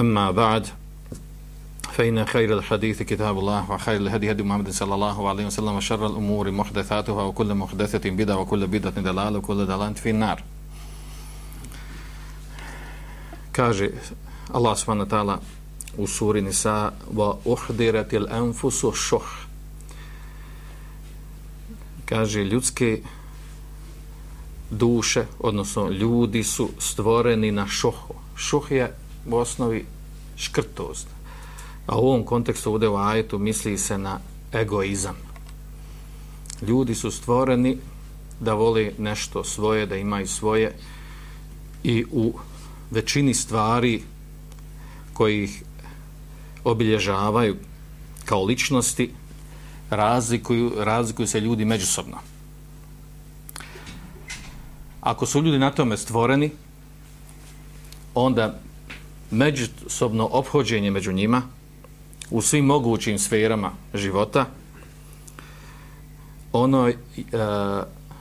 أما بعد فإن خير الحديث كتاب الله وخير الهدي هدي محمد صلى الله عليه وسلم وشر الأمور محدثاتها وكل محدثة بدعة وكل بدعة دلالة وكل دلالة في النار kaže Allah subhanahu wa ta'ala u suri Nisa wa uhdiratil anfusu šuh kaže ljudske duše odnosno ljudi su stvoreni na šuhu šuh je u osnovi škrtost a u ovom kontekstu ovdje u ajetu misli se na egoizam ljudi su stvoreni da vole nešto svoje da imaju svoje i u većini stvari koji ih obilježavaju kao ličnosti razlikuju, razlikuju se ljudi međusobno. Ako su ljudi na tome stvoreni, onda međusobno obhođenje među njima u svim mogućim sferama života ono e,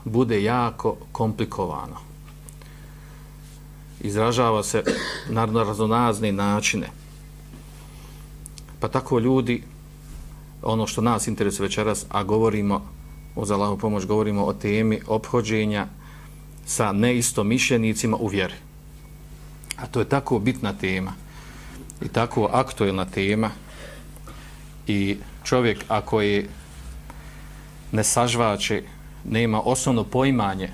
bude jako komplikovano izražava se na razonazne načine. Pa tako ljudi, ono što nas interesuje večeras, a govorimo, o Zalahu pomoć, govorimo o temi obhođenja sa neistomišljenicima u vjeri. A to je tako bitna tema i tako aktuelna tema i čovjek ako je ne sažvače, nema osnovno poimanje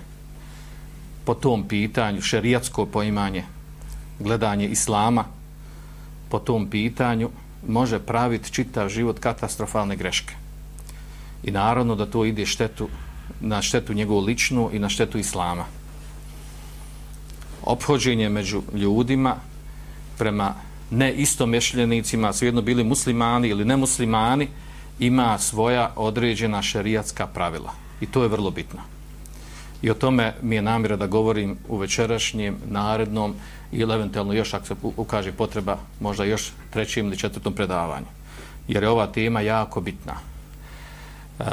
po tom pitanju, šerijatsko poimanje, gledanje islama po tom pitanju, može praviti čitav život katastrofalne greške. I naravno da to ide štetu, na štetu njegovu ličnu i na štetu islama. Ophođenje među ljudima prema neistomešljenicima, svejedno bili muslimani ili nemuslimani, ima svoja određena šerijatska pravila. I to je vrlo bitno. I o tome mi je namjera da govorim u večerašnjem, narednom ili eventualno još ako se ukaže potreba možda još trećim ili četvrtom predavanju. Jer je ova tema jako bitna. E,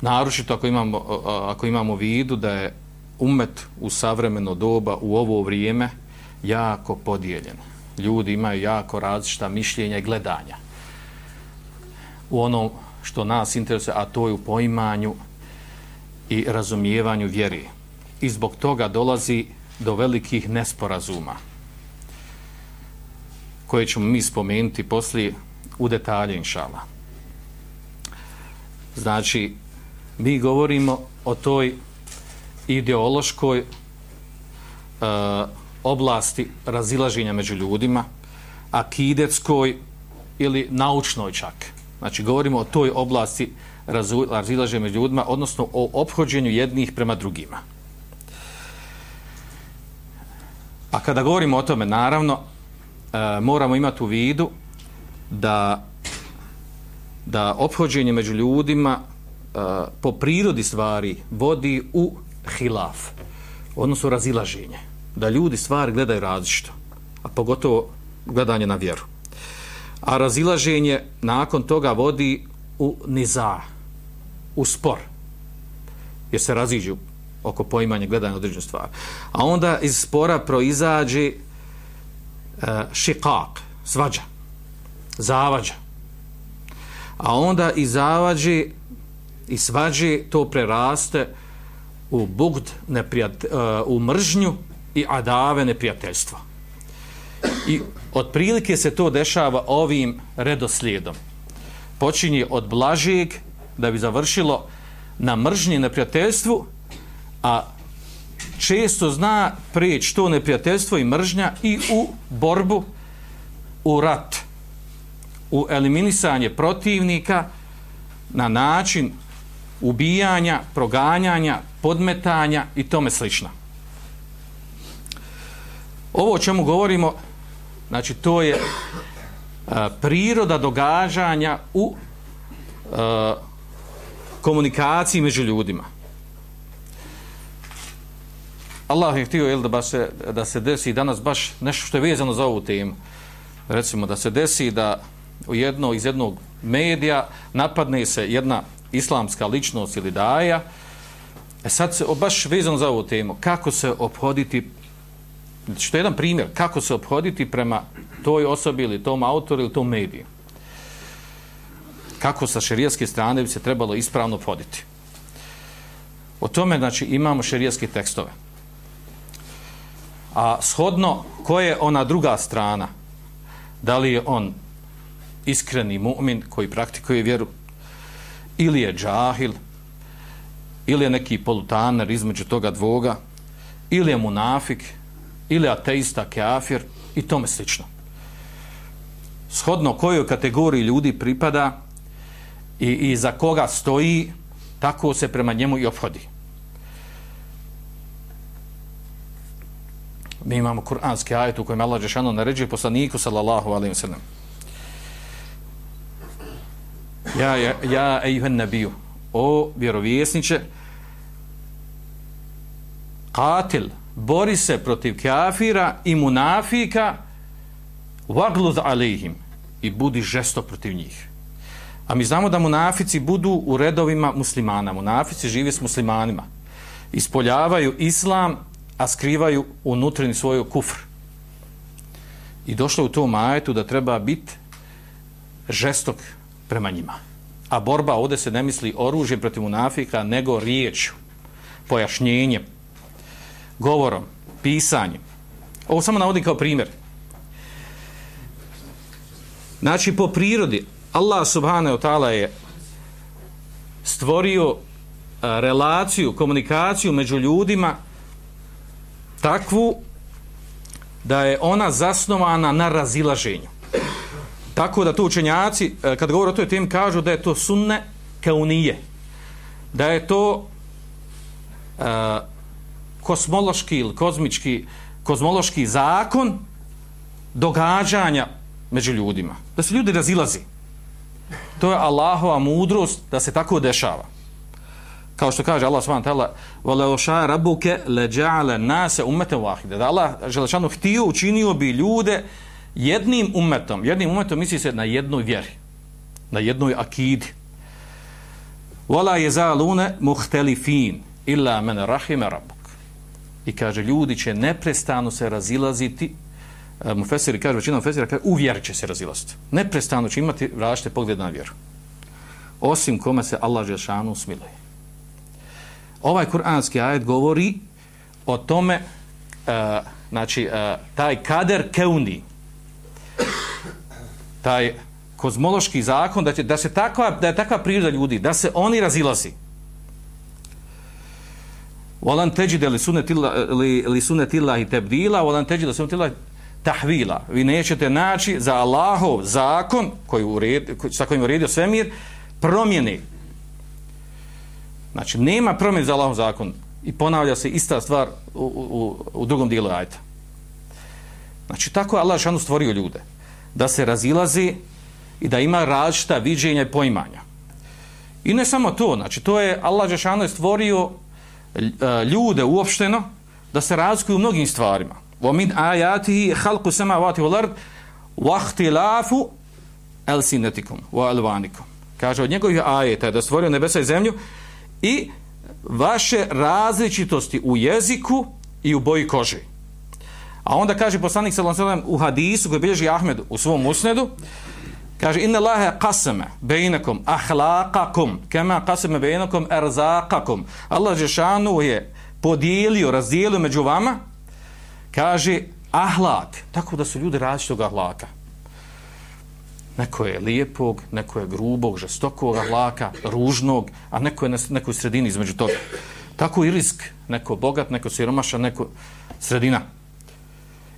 narušito ako imamo, ako imamo vidu da je umet u savremeno doba u ovo vrijeme jako podijeljen. Ljudi imaju jako različita mišljenja i gledanja. U ono što nas interesuje, a to je u poimanju i razumijevanju vjeri. I zbog toga dolazi do velikih nesporazuma koje ćemo mi spomenuti poslije u detalje, inšala. Znači, mi govorimo o toj ideološkoj uh, oblasti razilaženja među ljudima, akidetskoj ili naučnoj čak. Znači, govorimo o toj oblasti razilaženja među ljudima, odnosno o obhođenju jednih prema drugima. A kada govorimo o tome, naravno, e, moramo imati u vidu da, da obhođenje među ljudima e, po prirodi stvari vodi u hilaf, odnosno razilaženje. Da ljudi stvari gledaju različito, a pogotovo gledanje na vjeru. A razilaženje nakon toga vodi u niza, u spor jer se raziđu oko poimanja gledanja određenu stvar a onda iz spora proizađe e, šikak svađa zavađa a onda i zavađe i svađe to preraste u bugd neprijat, e, u mržnju i adave neprijateljstva. I otprilike se to dešava ovim redoslijedom. Počinje od blažijeg da bi završilo na mržnje neprijateljstvu, a često zna prijeći to neprijateljstvo i mržnja i u borbu, u rat, u eliminisanje protivnika na način ubijanja, proganjanja, podmetanja i tome slično. Ovo o čemu govorimo znači to je a, priroda događanja u a, komunikaciji među ljudima. Allah je htio jel, da, baš se, da se desi danas baš nešto što je vezano za ovu temu. Recimo da se desi da u jedno, iz jednog medija napadne se jedna islamska ličnost ili daja. E sad se baš vezano za ovu temu. Kako se obhoditi što je jedan primjer, kako se obhoditi prema toj osobi ili tom autoru ili tom mediju. Kako sa šerijaske strane bi se trebalo ispravno obhoditi. O tome, znači, imamo šerijaske tekstove. A shodno, ko je ona druga strana? Da li je on iskreni mu'min koji praktikuje vjeru? Ili je džahil? Ili je neki polutaner između toga dvoga? Ili je munafik? ili ateista, kafir i tome slično. Shodno kojoj kategoriji ljudi pripada i, i za koga stoji, tako se prema njemu i obhodi. Mi imamo kuranski ajet u kojem Allah Žešano naređuje poslaniku sallallahu alaihi wa sallam. Ja, ja, ja ejuhen nabiju, o vjerovjesniče, katil, bori se protiv kafira i munafika vaglud alihim i budi žesto protiv njih. A mi znamo da munafici budu u redovima muslimana. Munafici žive s muslimanima. Ispoljavaju islam, a skrivaju unutrini svoju kufr. I došlo u tom ajetu da treba biti žestok prema njima. A borba ovdje se ne misli oružjem protiv munafika, nego riječju, pojašnjenjem, govorom, pisanjem. Ovo samo navodim kao primjer. Znači, po prirodi, Allah subhanahu wa ta'ala je stvorio relaciju, komunikaciju među ljudima takvu da je ona zasnovana na razilaženju. Tako da to učenjaci, e, kad govore o toj temi, kažu da je to sunne keunije. Da je to uh, kosmološki ili kozmički, kozmološki zakon događanja među ljudima. Da se ljudi razilazi. To je Allahova mudrost da se tako dešava. Kao što kaže Allah svt. "Voleo sha rabbuke le ja'ala nase ummeten wahide." Da Allah želešano htio učinio bi ljude uh, jednim umetom, jednim umetom misli se na jednoj vjeri, na jednoj akidi. Vola je za lune muhtelifin, illa mene rahime rabuk. I kaže, ljudi će neprestano se razilaziti, e, mu fesiri kaže, većina mu fesira kaže, u vjeri će se razilaziti. Neprestano će imati različite poglede na vjeru. Osim kome se Allah Žešanu smiluje. Ovaj kuranski ajed govori o tome, uh, znači, uh, taj kader keuni, taj kozmološki zakon da, će, da se takva da je takva priroda ljudi da se oni razilazi Walan tajid li sunnati li, li sunnati i tebdila, volan tajid li sunnati tahvila. Vi nećete naći za Allahov zakon koji ured, sa kojim uredio svemir promjene. Znači, nema promjene za Allahov zakon i ponavlja se ista stvar u, u, u drugom dijelu ajta. Znači, tako je Allah šanu stvorio ljude. Da se razilazi i da ima različita viđenja i poimanja. I ne samo to, znači, to je Allah Žešanu je stvorio e, ljude uopšteno da se razlikuju u mnogim stvarima. وَمِنْ min ayatihi khalqu samawati wal ard wa alsinatikum. Kaže od njegovih ajeta da stvorio nebesa i zemlju i vaše različitosti u jeziku i u boji kože. A onda kaže poslanik sallallahu alejhi ve sellem u hadisu koji bilježi Ahmed u svom usnedu, Kaže, inna Allaha qasama bainakum akhlaqakum kama qasama bainakum arzaqakum. Allah Žešanu je podijelio, razdijelio među vama, kaže, ahlak, tako da su ljudi različitog ahlaka. Neko je lijepog, neko je grubog, žestokog ahlaka, ružnog, a neko je na nekoj sredini između toga. Tako i risk, neko bogat, neko siromaša, neko sredina.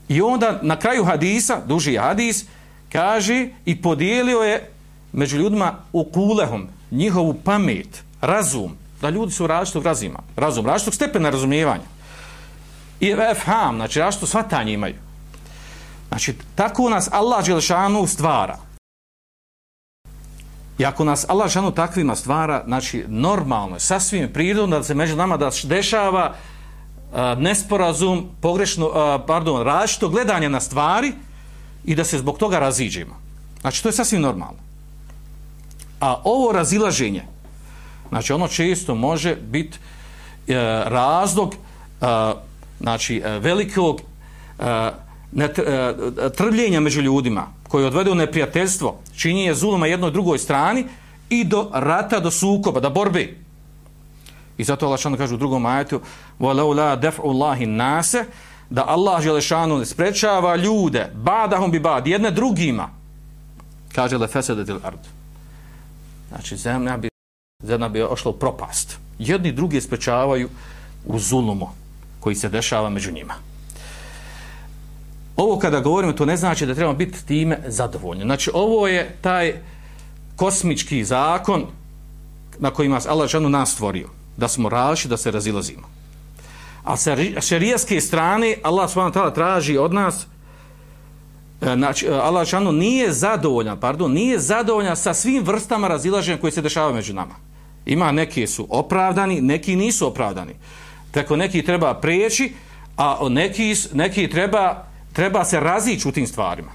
I onda na kraju hadisa, duži hadis, kaže i podijelio je među ljudima u kulehom njihovu pamet, razum, da ljudi su različitog razima, razum, različitog stepena razumijevanja. I efham, znači različito svatanje imaju. Znači, tako nas Allah Đelešanu stvara. I ako nas Allah Đelešanu takvima stvara, znači, normalno je, sasvim prirodno da se među nama da dešava a, nesporazum, pogrešno, a, pardon, različito gledanje na stvari i da se zbog toga raziđemo. Znači, to je sasvim normalno. A ovo razilaženje, znači, ono često može biti e, razlog e, znači, e, velikog e, net, e, trvljenja među ljudima koji odvede u neprijateljstvo, čini je zuluma jednoj drugoj strani i do rata, do sukoba, da borbe. I zato Allah šanu kaže u drugom ajetu وَلَوْ لَا دَفْعُ اللَّهِ نَاسَ da Allah Želešanu ne sprečava ljude badahum bi bad, jedne drugima kaže le fesedet il ard znači zemlja bi zemlja bi ošla u propast jedni drugi sprečavaju u zulumu koji se dešava među njima ovo kada govorimo to ne znači da trebamo biti time zadovoljni znači ovo je taj kosmički zakon na kojima Allah Želešanu nas stvorio da smo različiti, da se razilazimo. A sa šerijaske strane Allah subhanahu traži od nas e, znači e, Allah šanu nije zadovoljan, pardon, nije zadovoljan sa svim vrstama razilaženja koji se dešavaju među nama. Ima neki su opravdani, neki nisu opravdani. Tako neki treba prijeći, a neki, neki treba, treba se razići u tim stvarima.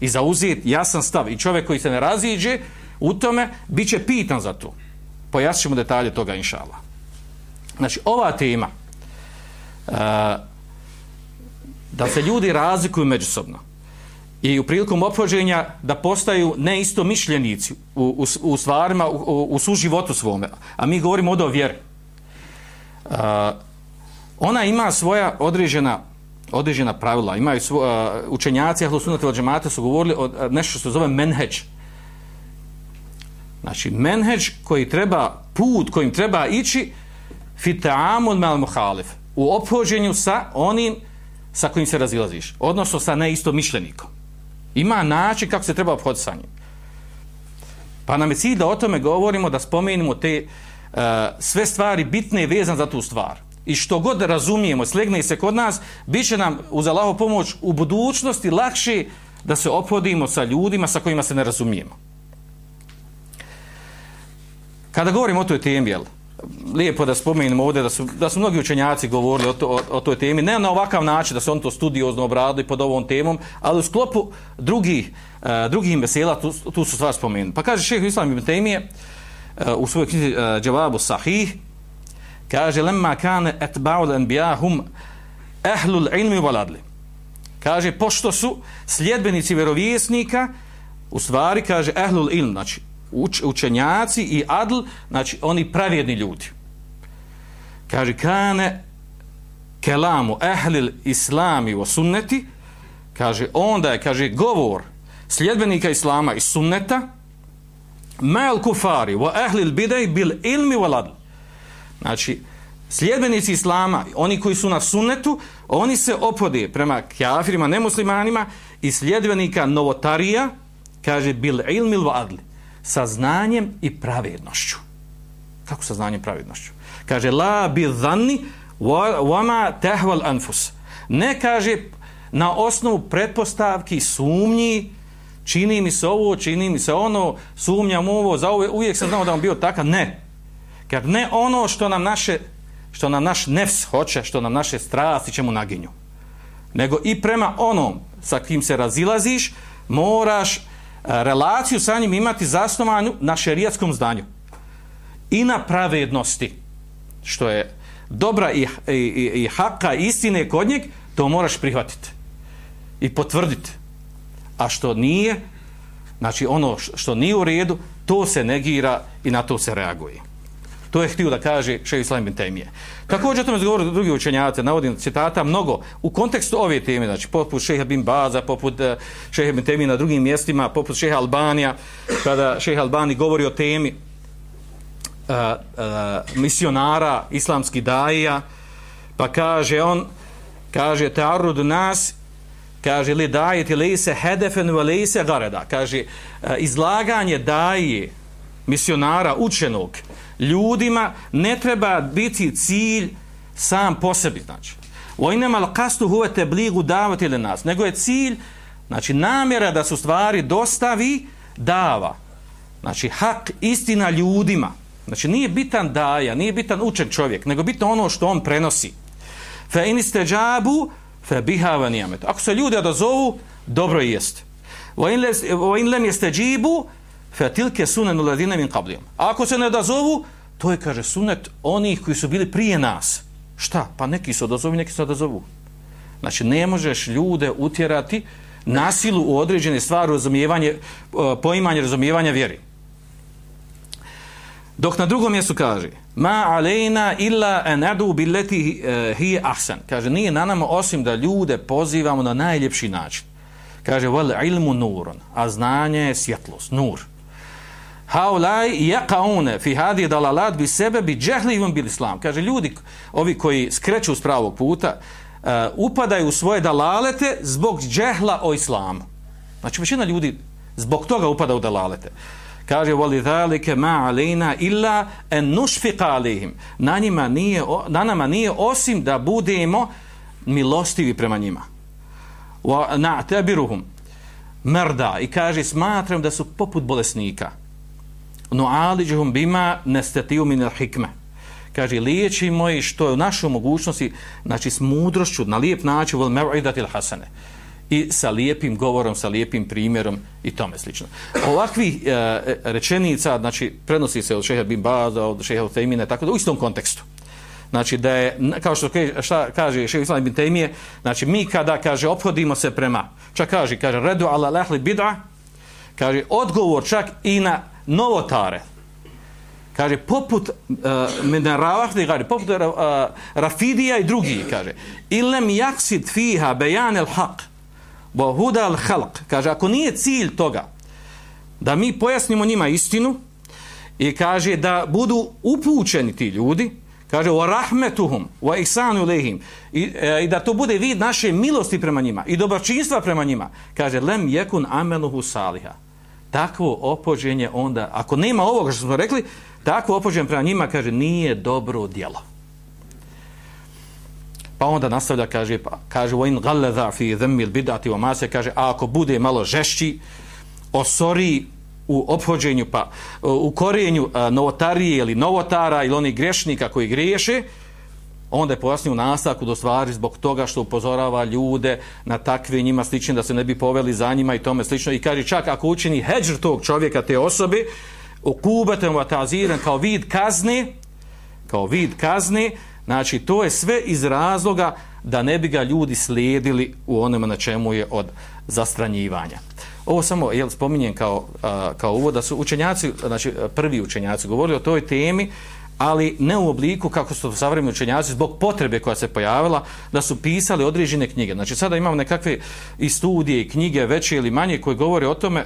I zauzeti jasan stav. I čovjek koji se ne raziđe u tome, bit će pitan za to. Pojasnit ćemo detalje toga, inšala. Znači, ova tema uh, da se ljudi razlikuju međusobno i u prilikom ophođenja da postaju neisto mišljenici u, u, u stvarima, u, u, u suživotu svome. A mi govorimo o vjeri. Uh, ona ima svoja određena određena pravila. Imaju svo, uh, učenjaci Ahlusunata džemata su govorili o nešto što se zove menheđ. Znači, menheđ koji treba, put kojim treba ići, fita'amul mal muhalif. U obhođenju sa onim sa kojim se razilaziš odnosno sa neisto mišljenikom ima način kako se treba obhoditi sa njim. Pa nam je cilj da o tome govorimo da spomenimo te uh, sve stvari bitne i vezane za tu stvar. I što god razumijemo slegne se kod nas bit će nam uz Allaho pomoć u budućnosti lakše da se ophodimo sa ljudima sa kojima se ne razumijemo. Kada govorimo o toj temi jel, lijepo da spomenemo ovdje da su, da su mnogi učenjaci govorili o, to, o, o toj temi, ne na ovakav način da se on to studiozno obradili pod ovom temom, ali u sklopu eh, drugih, uh, drugih mesela tu, tu su stvar spomenuli. Pa kaže šehr Islam ibn Temije uh, eh, u svojoj knjizi eh, uh, Džavabu Sahih, kaže lemma kane etba'ul enbijahum ehlul ilmi valadli. Kaže, pošto su sljedbenici vjerovjesnika, u stvari, kaže, ehlul ilm, znači, uč, učenjaci i adl, znači oni pravjedni ljudi. Kaže, kane kelamu ehlil islami o sunneti, kaže, onda je, kaže, govor sljedbenika islama i sunneta, mel kufari wa ehlil bidej bil ilmi wal adl. Znači, sljedbenici islama, oni koji su na sunnetu, oni se opode prema kjafirima, nemuslimanima i sljedbenika novotarija, kaže, bil ilmi wal adl sa znanjem i pravednošću. Kako sa znanjem i pravednošću? Kaže, la bi dhanni wama tehval anfus. Ne kaže na osnovu pretpostavki, sumnji, čini mi se ovo, čini mi se ono, sumnjam ovo, za ovo, uvijek sam znao da on bio takav. Ne. Kad ne ono što nam naše što nam naš nefs hoće, što nam naše strasti čemu naginju. Nego i prema onom sa kim se razilaziš, moraš relaciju sa njim imati zasnovanu na šerijatskom zdanju i na pravednosti što je dobra i, i, i, i haka istine kod njeg to moraš prihvatiti i potvrditi. A što nije znači ono što nije u redu to se negira i na to se reaguje. To je htio da kaže Šejh Islam bin Temije. Također o tome zgovoru drugi učenjaci, navodim citata mnogo u kontekstu ove teme, znači poput Šeha bin Baza, poput eh, Šeha bin Temije na drugim mjestima, poput Šeha Albanija, kada Šeha Albani govori o temi uh, uh, misionara, islamski daija, pa kaže on, kaže ta'arud nas, kaže li dajeti li se hedefen ve se gareda, kaže uh, izlaganje daje misionara, učenog, ljudima ne treba biti cilj sam po sebi, znači. O inema al kastu huvete bligu davati ili nas, nego je cilj Znači, namjera da su stvari dostavi dava. Znači, hak istina ljudima. Znači, nije bitan daja, nije bitan učen čovjek, nego bitno ono što on prenosi. Fe iniste džabu, fe bihava nijamet. Ako se ljudi odazovu, dobro i jest. Wa in lem jeste džibu, fe sunan uladine min kablijom. Ako se ne odazovu, to je, kaže, sunet onih koji su bili prije nas. Šta? Pa neki su odazovu, neki su odazovu. Znači, ne možeš ljude utjerati nasilu u određene stvari, razumijevanje, e, poimanje razumijevanja vjeri. Dok na drugom mjestu kaže ma alejna illa an adu billati e, hi ahsan. Kaže nije na nama osim da ljude pozivamo na najljepši način. Kaže wal ilmu nurun, a znanje je svjetlost, nur. Haulaj yaqauna fi hadi dalalat bi sebebi jahlihim bil islam. Kaže ljudi ovi koji skreću s pravog puta uh, upadaju u svoje dalalete zbog džehla o islamu. Znači većina ljudi zbog toga upada u dalalete. Kaže voli zalike ma alejna illa en nušfiqa alehim. Na, njima nije, na nama nije osim da budemo milostivi prema njima. Wa na'tabiruhum merda. I kaže smatram da su poput bolesnika nu'aliđuhum bima nestetiju min hikme. Kaže liječimo ih što je u našoj mogućnosti, znači s mudrošću, na lijep način, vol mev'idatil hasane i sa lijepim govorom, sa lijepim primjerom i tome slično. Ovakvi e, e rečenica, znači, prenosi se od šeha Bin Baza, od šeha Utemine, tako da u istom kontekstu. Znači, da je, kao što kaže, šta kaže šeha Islam Bin Temije, znači, mi kada, kaže, ophodimo se prema, čak kaže, kaže, redu ala lehli bid'a, kaže, odgovor čak i na novotare, kaže poput eh, uh, menaravahni kaže poput uh, rafidija i drugi kaže. Ilem yaksid fiha bayan al haq wa huda al khalq. Kaže ako nije cilj toga da mi pojasnimo njima istinu i kaže da budu upućeni ti ljudi kaže wa rahmetuhum wa ihsanu lehim I, e, i da to bude vid naše milosti prema njima i dobročinstva prema njima kaže lem yekun amaluhu saliha takvo opođenje onda ako nema ovoga što smo rekli takvo opođenje prema njima kaže nije dobro djelo Pa onda nastavlja, kaže, pa, kaže, وَإِنْ غَلَّذَا فِي ذَمِّ الْبِدَاتِ وَمَاسَ kaže, a ako bude malo žešći, osori u ophođenju, pa u korijenju novotarije ili novotara ili onih grešnika koji griješe, onda je pojasnio u nastavku do stvari zbog toga što upozorava ljude na takve njima slične da se ne bi poveli za njima i tome slično. I kaže čak ako učini heđr tog čovjeka, te osobe, okubetem vataziren kao vid kazni, kao vid kazni, Znači, to je sve iz razloga da ne bi ga ljudi slijedili u onome na čemu je od zastranjivanja. Ovo samo jel, spominjem kao, a, kao uvod, da su učenjaci, znači prvi učenjaci govorili o toj temi, ali ne u obliku kako su savremeni učenjaci zbog potrebe koja se pojavila da su pisali određene knjige. Znači sada imamo nekakve i studije i knjige veće ili manje koje govore o tome,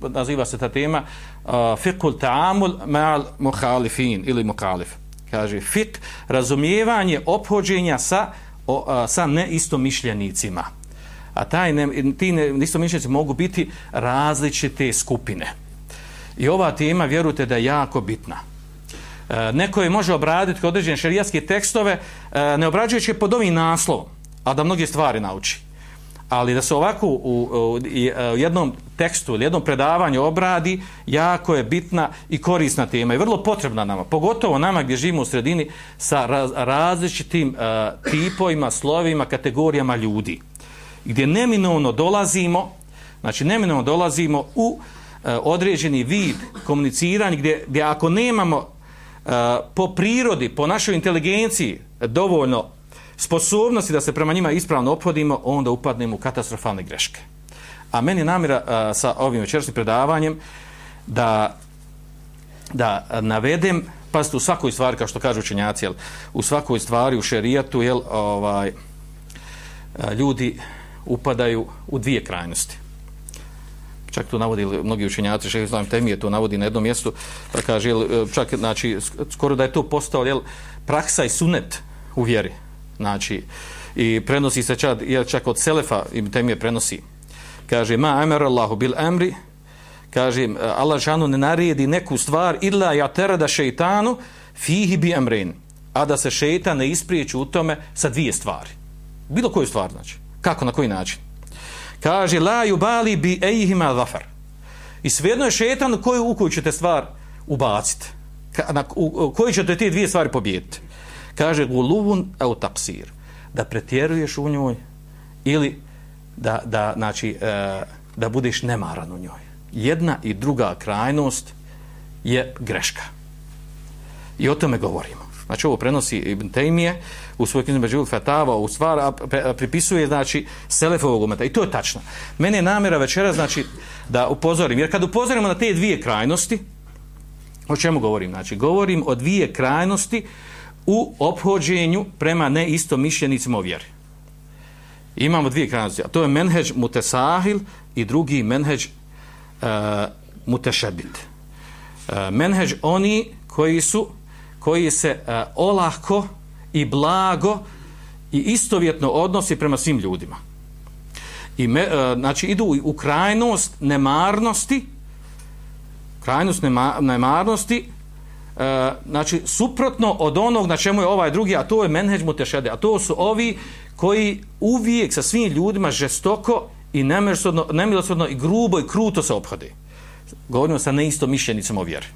naziva se ta tema uh, fiqhul ta'amul ma'al muhalifin ili muhalif kaže fik, razumijevanje ophođenja sa, o, a, sa neistomišljenicima. A taj ne, ti neistomišljenici mogu biti različite skupine. I ova tema, vjerujte da je jako bitna. E, neko je može obraditi određene šerijatske tekstove, e, ne obrađujući pod ovim naslovom, a da mnoge stvari nauči ali da se ovako u, u, e, u jednom tekstu ili jednom predavanju obradi, jako je bitna i korisna tema i vrlo potrebna nama, pogotovo nama gdje živimo u sredini sa raz, različitim uh, tipovima, slovima, kategorijama ljudi. Gdje neminovno dolazimo, znači neminovno dolazimo u uh, određeni vid komuniciranja gdje, gdje ako nemamo Eh, po prirodi, po našoj inteligenciji dovoljno sposobnosti da se prema njima ispravno ophodimo, onda upadnemo u katastrofalne greške. A meni je namjera a, sa ovim večerskim predavanjem da, da navedem, pazite, u svakoj stvari, kao što kažu učenjaci, jel, u svakoj stvari, u šerijatu, jel, ovaj, a, ljudi upadaju u dvije krajnosti. Čak to navodi mnogi učenjaci, šehe Islam Temije to navodi na jednom mjestu, pa kaže, jel, čak, znači, skoro da je to postao, jel, praksa i sunet u vjeri. Znači i prenosi se čak, jel, čak od Selefa im Temije prenosi. Kaže ma amar Allahu bil amri kaže Allah žanu ne naredi neku stvar illa ja terada šeitanu fihi bi amrin a da se šeitan ne ispriječi u tome sa dvije stvari. Bilo koju stvar znači. Kako na koji način? Kaže, la yubali bi ejihima zafar. I svejedno je šetan u koju, u koju ćete stvar ubaciti. Na, u, u koju ćete te dvije stvari pobijediti. Kaže, guluvun au taksir. Da pretjeruješ u njoj ili da, da, znači, e, da budeš nemaran u njoj. Jedna i druga krajnost je greška. I o tome govorimo. Znači ovo prenosi Ibn Taymije u svoj knjizu Međul Fatava u stvar, a, a pripisuje znači Selefovog umeta. I to je tačno. Mene je namjera večera znači da upozorim. Jer kad upozorimo na te dvije krajnosti, o čemu govorim? Znači govorim o dvije krajnosti u obhođenju prema neistomišljenicima o vjeri. Imamo dvije krajnosti. A to je menheđ mutesahil i drugi menheđ e, uh, mutešebit. Uh, e, menheđ oni koji su koji se uh, olahko i blago i istovjetno odnosi prema svim ljudima. I me, uh, znači idu u krajnost nemarnosti krajnost nema, nemarnosti e, znači suprotno od onog na čemu je ovaj drugi, a to je menheđ mutešede, a to su ovi koji uvijek sa svim ljudima žestoko i nemilosrdno i grubo i kruto se obhode. Govorimo sa neisto mišljenicama o vjeri.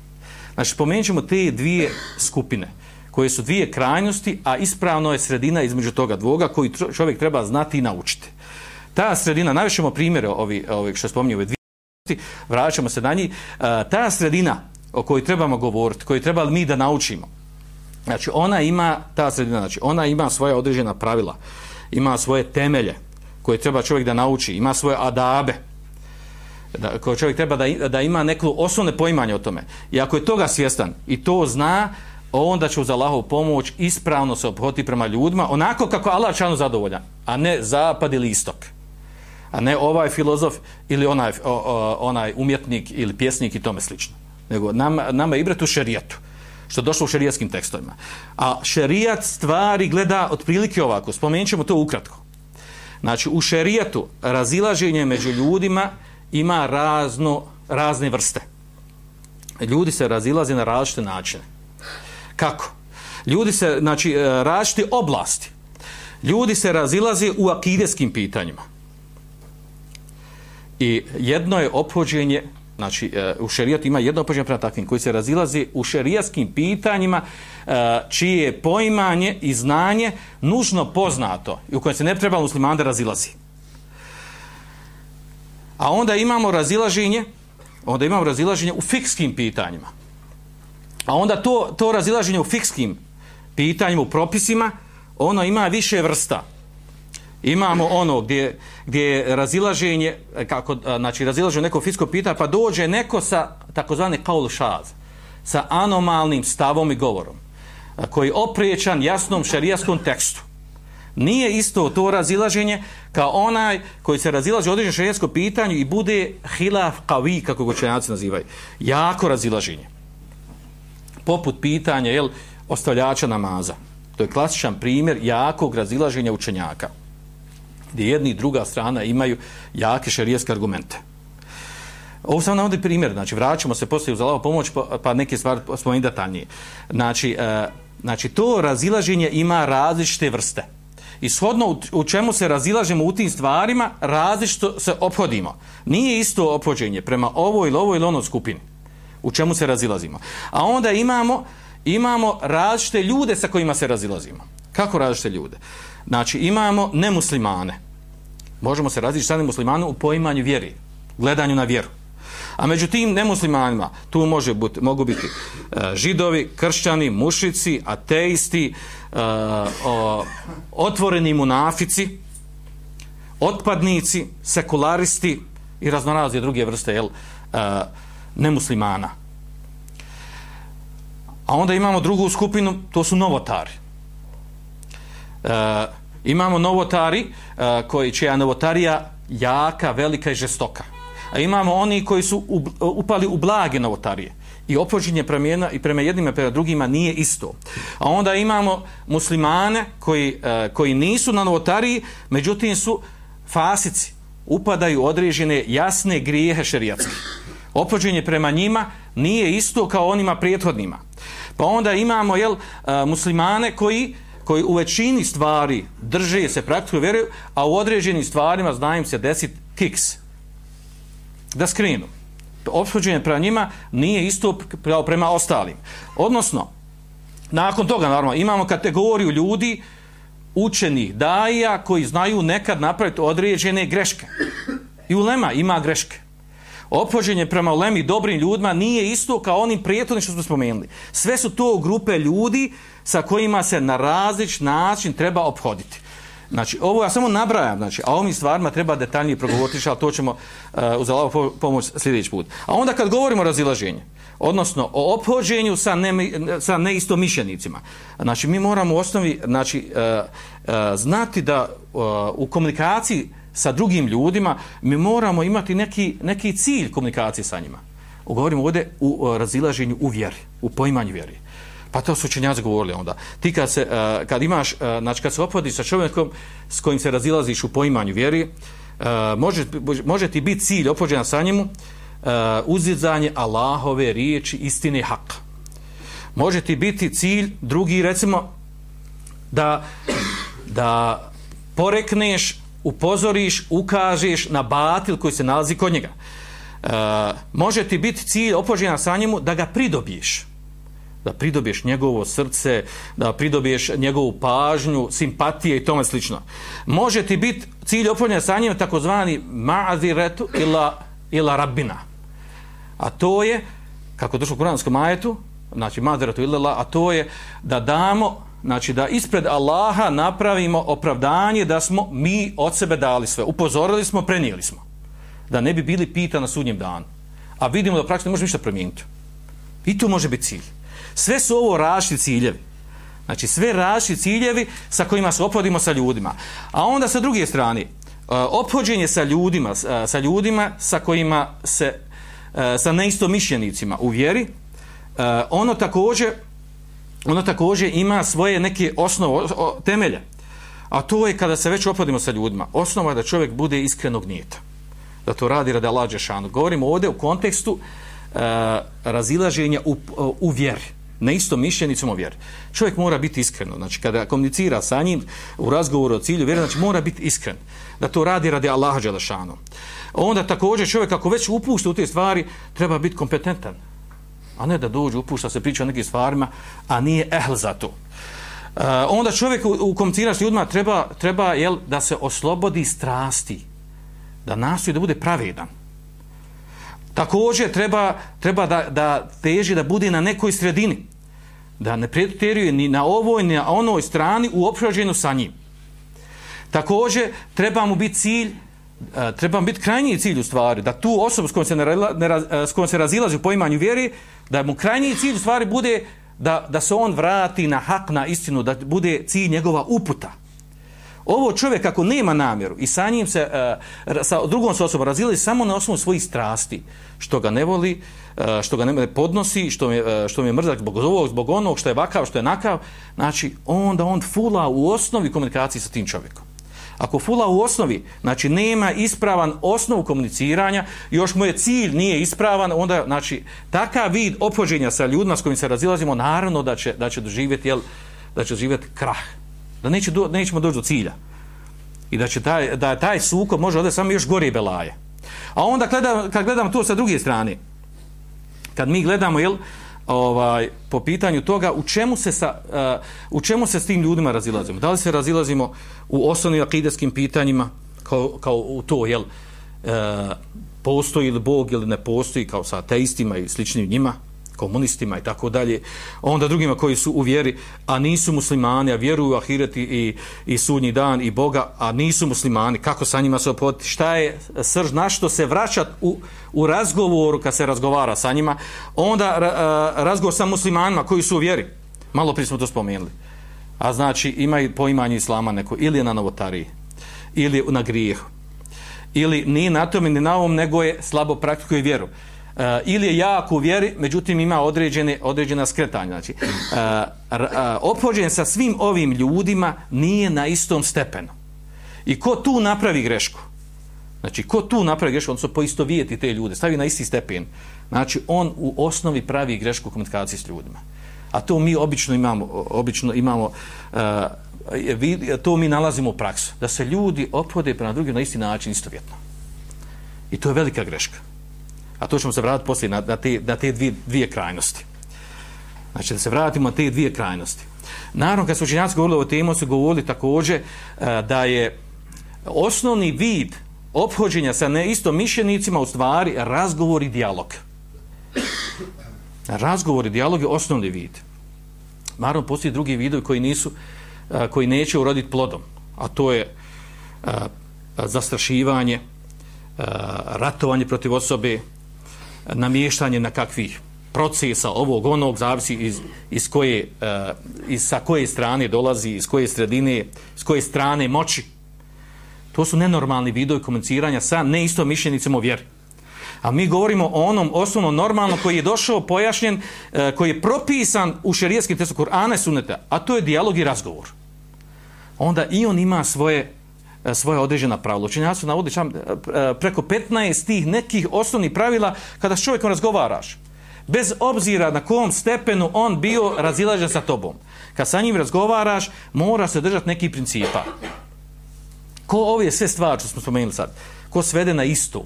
Znači, pomenut ćemo te dvije skupine, koje su dvije krajnosti, a ispravno je sredina između toga dvoga, koji čovjek treba znati i naučiti. Ta sredina, najvišemo primjere ovi, ovi što spominju ove dvije krajnosti, vraćamo se na njih, e, ta sredina o kojoj trebamo govoriti, koju trebali mi da naučimo, znači, ona ima, ta sredina, znači, ona ima svoje određena pravila, ima svoje temelje, koje treba čovjek da nauči, ima svoje adabe, da, ko čovjek treba da, da ima neku osnovne poimanje o tome. I ako je toga svjestan i to zna, onda će uz Allahovu pomoć ispravno se obhoditi prema ljudima, onako kako Allah čanu zadovoljan, a ne zapad ili istok. A ne ovaj filozof ili onaj, o, o, onaj umjetnik ili pjesnik i tome slično. Nego nama, nama je ibret u šerijetu, što je došlo u šerijatskim tekstovima. A šerijat stvari gleda otprilike ovako, spomenut ćemo to ukratko. Znači, u šerijetu razilaženje među ljudima ima razno, razne vrste. Ljudi se razilaze na različite načine. Kako? Ljudi se, znači, e, različite oblasti. Ljudi se razilaze u akideskim pitanjima. I jedno je opođenje, znači, e, u šerijatu ima jedno opođenje prema takvim, koji se razilaze u šerijatskim pitanjima, e, čije je poimanje i znanje nužno poznato i u kojem se ne treba musliman da razilazi. A onda imamo razilaženje, onda imamo razilaženje u fikskim pitanjima. A onda to, to razilaženje u fikskim pitanjima, u propisima, ono ima više vrsta. Imamo ono gdje, gdje je razilaženje, kako, znači razilaženje neko fiksko pitanje, pa dođe neko sa takozvani kaul šaz, sa anomalnim stavom i govorom, koji je opriječan jasnom šarijaskom tekstu nije isto to razilaženje kao onaj koji se razilaže određeno šarijetsko pitanje i bude hilaf kavi, kako ga čenjaci nazivaju. Jako razilaženje. Poput pitanja, jel, ostavljača namaza. To je klasičan primjer jakog razilaženja učenjaka. Gdje jedni i druga strana imaju jake šarijetske argumente. Ovo sam navodi primjer, znači vraćamo se poslije uz Allaho pomoć pa, pa neke stvari spomenuti detaljnije. Znači, e, znači, to razilaženje ima različite vrste i shodno u čemu se razilažemo u tim stvarima, različito se obhodimo. Nije isto obhođenje prema ovoj ili ovoj ili onoj skupini u čemu se razilazimo. A onda imamo imamo različite ljude sa kojima se razilazimo. Kako različite ljude? Znači, imamo nemuslimane. Možemo se različiti sa nemuslimanom u poimanju vjeri, gledanju na vjeru. A među tim nemuslimanima tu može biti, mogu biti uh, židovi, kršćani, mušici, ateisti, uh, otvoreni munafici, otpadnici, sekularisti i raznorazne druge vrste jel, uh, nemuslimana. A onda imamo drugu skupinu, to su novotari. E, imamo novotari e, koji, čija novotarija jaka, velika i žestoka. A imamo oni koji su upali u blage novotarije. I opođenje prema i prema jednima i prema drugima nije isto. A onda imamo muslimane koji, e, koji nisu na novotariji, međutim su fasici. Upadaju određene jasne grijehe šerijatske. Opođenje prema njima nije isto kao onima prijethodnima. Pa onda imamo jel, e, muslimane koji koji u većini stvari drže se praktikuju vjeruju, a u određenim stvarima znajem se desiti kiks. Da skrenu. Ophođenje prema njima nije isto kao prema ostalim. Odnosno, nakon toga, naravno, imamo kategoriju ljudi, učenih daja koji znaju nekad napraviti određene greške. I ulema ima greške. Opođenje prema ulemi dobrim ljudima nije isto kao onim prijetovnim što smo spomenuli. Sve su to grupe ljudi sa kojima se na različ način treba obhoditi. Znači, ovo ja samo nabrajam, znači, a ovim stvarima treba detaljnije progovoriti, ali to ćemo uh, uz Allahovu pomoć sljedeći put. A onda kad govorimo o razilaženju, odnosno o ophođenju sa, ne, sa neistomišljenicima, znači, mi moramo u osnovi znači, uh, uh, znati da uh, u komunikaciji sa drugim ljudima mi moramo imati neki, neki cilj komunikacije sa njima. Govorimo ovdje u uh, razilaženju u vjeri, u poimanju vjeri. Pa to su učenjaci govorili onda. Ti kad, se, uh, kad imaš, uh, znači kad se opodiš sa čovjekom s kojim se razilaziš u poimanju vjeri, uh, može, može ti biti cilj opođena sa njemu uh, uzizanje Allahove riječi istine hak. Može ti biti cilj drugi, recimo, da, da porekneš, upozoriš, ukažeš na batil koji se nalazi kod njega. Uh, može ti biti cilj opođena sa njemu da ga pridobiješ da pridobiješ njegovo srce, da pridobiješ njegovu pažnju, simpatije i tome slično. Može ti biti cilj opoljnja sa njim takozvani ma'aziretu ila, ila rabbina. A to je, kako došlo u kuranskom ajetu, znači ma'aziretu ila, a to je da damo, znači da ispred Allaha napravimo opravdanje da smo mi od sebe dali sve. Upozorili smo, prenijeli smo. Da ne bi bili pita na sudnjem danu. A vidimo da praktično ne može ništa promijeniti. I to može biti cilj. Sve su ovo različiti ciljevi. Znači sve različiti ciljevi sa kojima se ophodimo sa ljudima. A onda sa druge strane, e, ophođenje sa ljudima, e, sa ljudima sa kojima se, e, sa neistomišljenicima u vjeri, ono također, ono također ima svoje neke osnove, temelje. A to je kada se već ophodimo sa ljudima. Osnova je da čovjek bude iskrenog nijeta. Da to radi radi Allah Đešanu. Govorimo ovdje u kontekstu uh, razilaženja u, u vjeri na isto mišljenicom o vjeri. Čovjek mora biti iskren. Znači, kada komunicira sa njim u razgovoru o cilju vjeri, znači mora biti iskren. Da to radi radi Allaha Đelešanu. Onda također čovjek, ako već upušta u te stvari, treba biti kompetentan. A ne da dođe, upušta se priča o nekim stvarima, a nije ehl za to. E, onda čovjek u, u komunicira s ljudima treba, treba jel, da se oslobodi strasti. Da nastoji da bude pravedan. Također treba, treba da, da teži da bude na nekoj sredini da ne pretjeruje ni na ovoj ni na onoj strani u opšađenu sa njim. Također, treba mu biti cilj, e, treba mu biti krajnji cilj u stvari, da tu osobu s kojom se, ne, ne, s kojom se razilazi u poimanju vjeri, da mu krajnji cilj u stvari bude da, da se on vrati na hak, na istinu, da bude cilj njegova uputa. Ovo čovjek ako nema namjeru i sa njim se, uh, sa drugom se osobom razilazi samo na osnovu svojih strasti, što ga ne voli, uh, što ga ne podnosi, što mi, e, što mi je mrzak zbog ovog, zbog onog, što je vakav, što je nakav, znači onda on fula u osnovi komunikacije sa tim čovjekom. Ako fula u osnovi, znači nema ispravan osnov komuniciranja, još mu je cilj nije ispravan, onda znači takav vid opođenja sa ljudima s kojim se razilazimo, naravno da će, da će doživjeti, jel, da će doživjeti krah. Da neće do, nećemo doći do cilja. I da će taj, da taj sukob može ovdje samo još gori belaje. A onda gleda, kad gledamo to sa druge strane, kad mi gledamo jel ovaj po pitanju toga u čemu se sa uh, u čemu se s tim ljudima razilazimo da li se razilazimo u osnovnim akideskim pitanjima kao, kao u to jel uh, postoji li bog ili ne postoji kao sa ateistima i sličnim njima komunistima i tako dalje, onda drugima koji su u vjeri, a nisu muslimani, a vjeruju ahireti ahiret i, i sudnji dan i Boga, a nisu muslimani, kako sa njima se opoditi, šta je srž, na što se vraćat u, u razgovoru kad se razgovara sa njima, onda ra, a, razgovor sa muslimanima koji su u vjeri, malo prije smo to spomenuli, a znači imaju poimanje islama neko, ili je na novotariji, ili na grijehu, ili ni na tom ni na ovom, nego je slabo praktikuje vjeru uh, ili je jak u vjeri, međutim ima određene, određena skretanja. Znači, eh, uh, uh, eh, opođen sa svim ovim ljudima nije na istom stepenu. I ko tu napravi grešku? Znači, ko tu napravi grešku, on su poistovijeti te ljude, stavi na isti stepen. Znači, on u osnovi pravi grešku u komunikaciji s ljudima. A to mi obično imamo, obično imamo to mi nalazimo u praksu. Da se ljudi opode prema drugim na isti način istovjetno. I to je velika greška. A to ćemo se vratiti poslije na, na te, na te dvije, dvije krajnosti. Znači, da se vratimo na te dvije krajnosti. Naravno, kad su učinjaci govorili o temu, su govorili također e, da je osnovni vid obhođenja sa neistom mišljenicima u stvari razgovor i dijalog. Razgovor i dijalog je osnovni vid. Naravno, postoji drugi vidovi koji nisu, e, koji neće uroditi plodom. A to je e, zastrašivanje, ratovanje protiv osobe, namještanje na kakvih procesa ovog onog zavisi iz, iz koje uh, iz sa koje strane dolazi iz koje sredine s koje strane moći. To su nenormalni vidovi komuniciranja sa neistom mišljenicom o vjeri. A mi govorimo o onom osnovno normalno koji je došao pojašnjen uh, koji je propisan u šerijskim testu Kur'ana i Sunneta a to je dijalog i razgovor. Onda i on ima svoje E, svoje određena pravila. Učenjaci navodi čam, e, e, preko 15 tih nekih osnovnih pravila kada s čovjekom razgovaraš. Bez obzira na kom stepenu on bio razilažen sa tobom. Kad sa njim razgovaraš, mora se držati neki principa. Ko ove sve stvari što smo spomenuli sad, ko svede na istu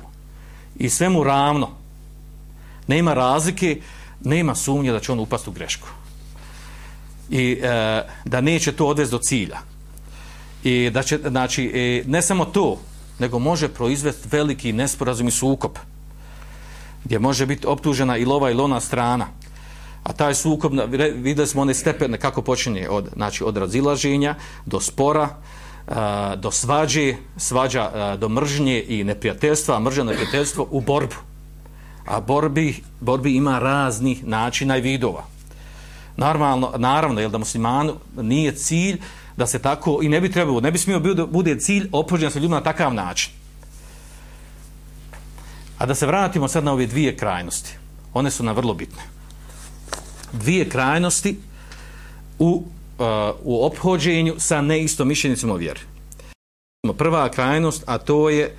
i sve mu ravno, nema razlike, nema sumnje da će on upast u grešku. I e, da neće to odvesti do cilja i da će, znači, e, ne samo to, nego može proizvesti veliki nesporazum i sukop, gdje može biti optužena i lova i lona strana. A taj sukob, videli smo one stepene kako počinje od, znači, od razilaženja do spora, a, do svađe, svađa a, do mržnje i neprijateljstva, a mržnje neprijateljstvo u borbu. A borbi, borbi ima raznih načina i vidova. Normalno, naravno, jel da muslimanu nije cilj da se tako i ne bi trebalo, ne bi smio bio da bude cilj opođenja sa ljudima na takav način. A da se vratimo sad na ove dvije krajnosti. One su na vrlo bitne. Dvije krajnosti u, uh, u ophođenju sa neistomišljenicima vjeri. Prva krajnost, a to je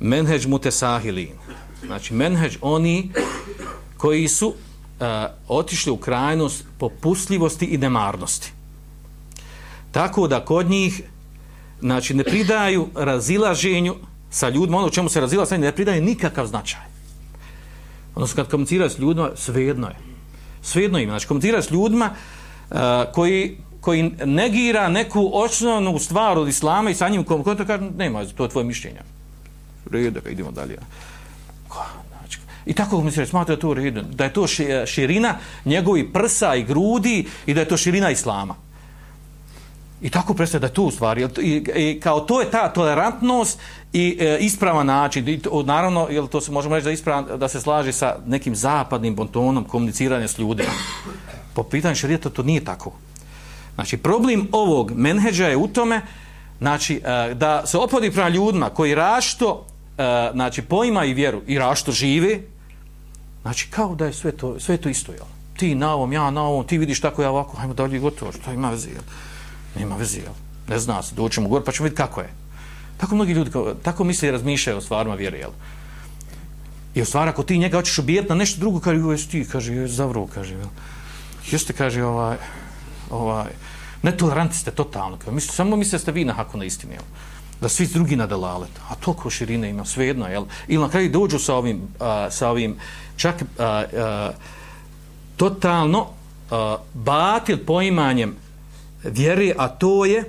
menheđ mutesahilin. Znači, menheđ oni koji su uh, otišli u krajnost popustljivosti i nemarnosti. Tako da kod njih znači, ne pridaju razilaženju sa ljudima, ono čemu se razila sa znači, ne pridaju nikakav značaj. Odnosno, kad komuniciraju s ljudima, svejedno je. Svejedno im, Znači, komuniciraju s ljudima uh, koji, koji negira neku osnovnu stvar od islama i sa njim kom, kom to kaže, nema, to je tvoje mišljenje. Rede, idemo dalje. Znači, I tako komuniciraju, smatra to u redu, da je to širina njegovi prsa i grudi i da je to širina islama. I tako predstavlja da je to u stvari. I, i, kao to je ta tolerantnost i e, ispravan način. I, to, naravno, jel to se možemo reći da, ispravan, da se slaže sa nekim zapadnim bontonom komuniciranja s ljudima. Po pitanju šarijeta to nije tako. Znači, problem ovog menheđa je u tome znači, e, da se opodi prema ljudima koji rašto e, znači, poima i vjeru i rašto žive, znači, kao da je sve to, sve to isto. Jel? Ti na ovom, ja na ovom, ti vidiš tako ja ovako, hajmo dalje gotovo, što ima veze. Jel? Nema veze, jel? Ne zna se, doćemo gore, pa ćemo vidjeti kako je. Tako mnogi ljudi, tako misle i razmišljaju o stvarima vjere, jel? I u stvari, ako ti njega hoćeš ubijeti na nešto drugo, kaže, joj, ti, kaže, joj, zavro, kaže, jel? Jeste, kaže, ovaj, ovaj, netoleranti ste totalno, kaže, misle, samo misle ste vi na haku na istini, jel? Da svi drugi nadalale. A to širine ima, svejedno, jel? Ili na kraju dođu sa ovim, a, sa ovim, čak, a, a, totalno, a, batil poimanjem vjeri, a to je,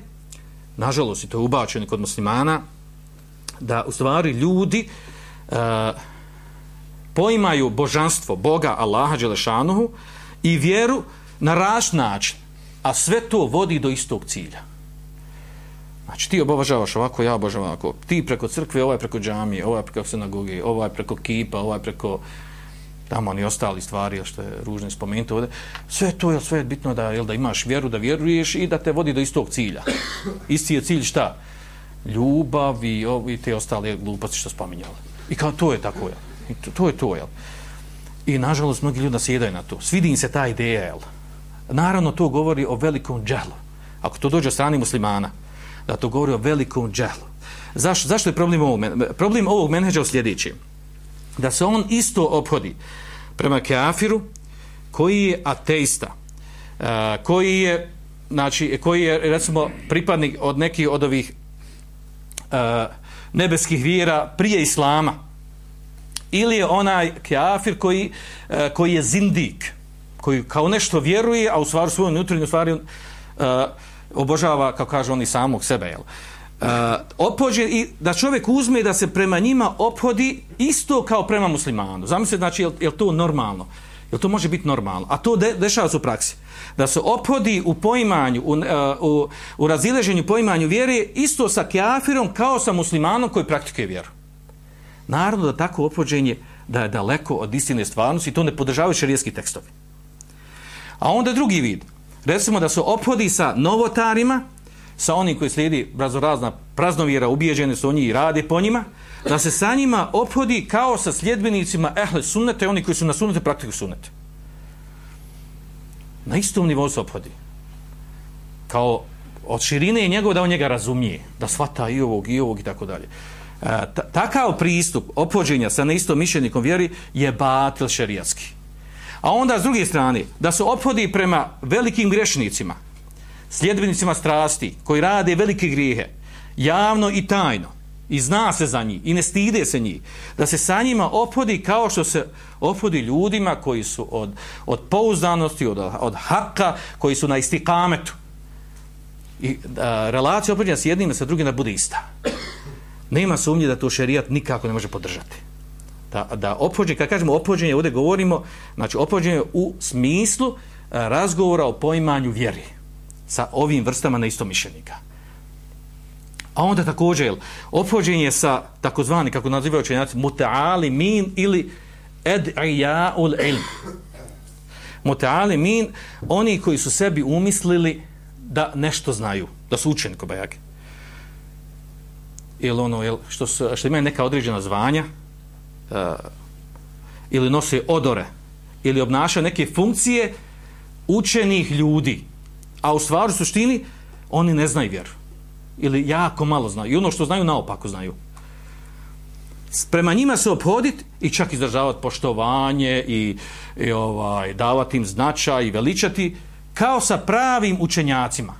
nažalost, i to je ubačeno kod muslimana, da u stvari ljudi e, poimaju božanstvo Boga, Allaha, Đelešanuhu i vjeru na raš način, a sve to vodi do istog cilja. Znači, ti obožavaš ovako, ja obožavam ovako. Ti preko crkve, ovaj preko džamije, ovaj preko sinagoge, ovaj preko kipa, ovaj preko tamo ni ostali stvari što je ružno spomenuto ovdje. Sve to je sve je bitno da jel da imaš vjeru da vjeruješ i da te vodi do istog cilja. Isti je cilj šta? Ljubav i, i te ostale gluposti što spominjali. I kao to je tako je I to, to je to jel. I nažalost mnogi ljudi nasjedaju na to. Svidi im se ta ideja jel. Naravno to govori o velikom džehlu. Ako to dođe od strane muslimana da to govori o velikom džehlu. Zaš, zašto je problem ovog problem ovog menheđa u sljedećem? Da se on isto obhodi prema kafiru koji je ateista uh, koji je znači koji je recimo pripadnik od nekih od ovih uh, nebeskih vjera prije islama ili je onaj kafir koji, e, koji je zindik, koji kao nešto vjeruje, a u stvari svoju unutarnju stvari uh, obožava, kao kaže oni samog sebe, jel? Uh, opođe i da čovjek uzme da se prema njima ophodi isto kao prema muslimanu. Zamislite, znači, je, je to normalno? Je to može biti normalno? A to de, dešava se u praksi. Da se ophodi u poimanju, u, uh, u, u razileženju poimanju vjere isto sa kafirom kao sa muslimanom koji praktikuje vjeru. Naravno da tako opođenje da je daleko od istine stvarnosti i to ne podržavaju šarijetski tekstovi. A onda drugi vid. Recimo da se ophodi sa novotarima, sa oni koji slijedi razorazna praznovjera, ubijeđene su oni i rade po njima, da se sa njima ophodi kao sa sljedbenicima ehle sunnete, oni koji su na sunnete praktiku sunnete. Na istom nivou se ophodi. Kao od širine je njegov da on njega razumije, da svata i ovog i ovog i tako dalje. E, takav pristup ophođenja sa neistom mišljenikom vjeri je batil šerijatski. A onda s druge strane, da se ophodi prema velikim grešnicima, sljedbenicima strasti, koji rade velike grijehe, javno i tajno, i zna se za njih, i ne stide se njih, da se sa njima opodi kao što se opodi ljudima koji su od, od pouzdanosti, od, od haka, koji su na istikametu. I a, relacija ophođenja s jednim i sa drugim da bude ista. Nema sumnje da to šerijat nikako ne može podržati da, da opođenje, kad kažemo opođenje, ovdje govorimo, znači opođenje u smislu a, razgovora o poimanju vjeri sa ovim vrstama na istomišljenika. A onda također, opođenje sa takozvani, kako nazivaju učenjaci, muta'alimin ili ed'ija'ul ilm. Muta'alimin, oni koji su sebi umislili da nešto znaju, da su učeni ko bajake. Ili ono, jel, što, su, što imaju neka određena zvanja, uh, ili nose odore ili obnašaju neke funkcije učenih ljudi a u stvaru suštini oni ne znaju vjeru ili jako malo znaju i ono što znaju naopako znaju prema njima se obhoditi i čak izdržavati poštovanje i, i ovaj davati im značaj i veličati kao sa pravim učenjacima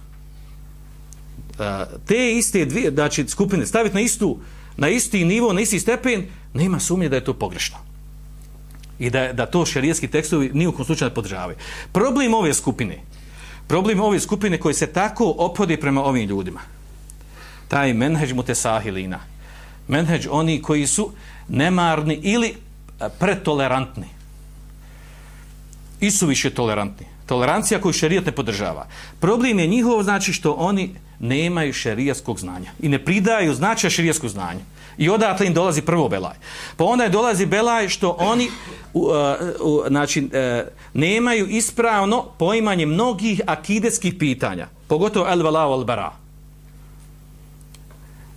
e, te iste dvije znači skupine staviti na istu na isti nivo, na isti stepen nema sumnje da je to pogrešno. I da, da to šarijetski tekstovi nijukom u slučaju ne podržavaju. Problem ove skupine, problem ove skupine koji se tako opodi prema ovim ljudima, taj menheđ mutesahilina, menheđ oni koji su nemarni ili e, pretolerantni, i su više tolerantni. Tolerancija koju šerijat ne podržava. Problem je njihov znači što oni nemaju šerijatskog znanja i ne pridaju značaj šerijatskog znanja. I odatle im dolazi prvo belaj. Pa onda je dolazi belaj što oni u, uh, u, znači, uh, nemaju ispravno poimanje mnogih akideskih pitanja. Pogotovo el vala al bara.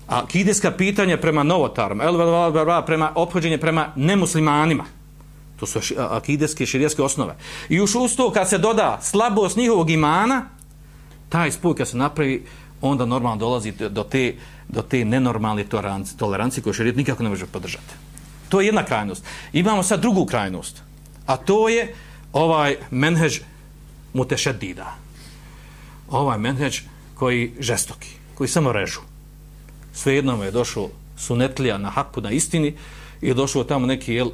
Akideska pitanja prema novotarom. El vala al bara prema ophođenje prema nemuslimanima. To su akideske širijeske osnove. I još uz to kad se doda slabost njihovog imana, taj spoj kad se napravi, onda normalno dolazi do te do te nenormalne tolerancije koje šarijet nikako ne može podržati. To je jedna krajnost. Imamo sad drugu krajnost. A to je ovaj menheđ mutešedida. Ovaj menheđ koji žestoki, koji samo režu. Svejedno je došao sunetlija na haku na istini i je došao tamo neki jel,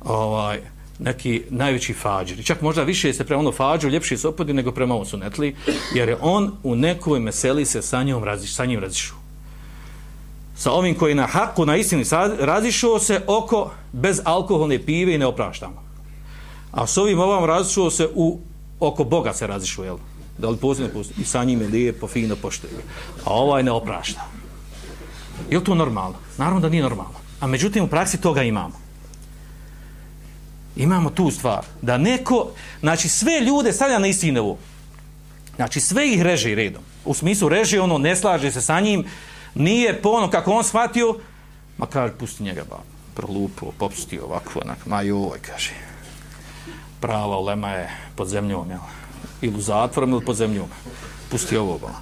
ovaj, neki najveći fađir. Čak možda više se prema ono fađu ljepši se opodi nego prema ovom sunetli, jer je on u nekoj meseli se sa, njom raziš, sa njim razišu. sa ovim koji na haku, na istini razišuo se oko bez alkoholne pive i ne opraštamo. A s ovim ovom razišuo se u, oko Boga se razišu, jel? Da li posljedno pusti? I sa njim je lijepo, fino, poštoje. A ovaj ne oprašta. Je li to normalno? Naravno da nije normalno. A međutim, u praksi toga imamo. Imamo tu stvar. Da neko, znači sve ljude stavlja na istinovu. Znači sve ih reže redom. U smislu reže ono, ne slaže se sa njim, nije po ono kako on shvatio, ma kaže, pusti njega, ba, prolupo, popusti ovako, onak, ma joj, kaže, prava ulema je pod zemljom, jel? ili u zatvorom, ili pod zemljom. Pusti ovo, ba.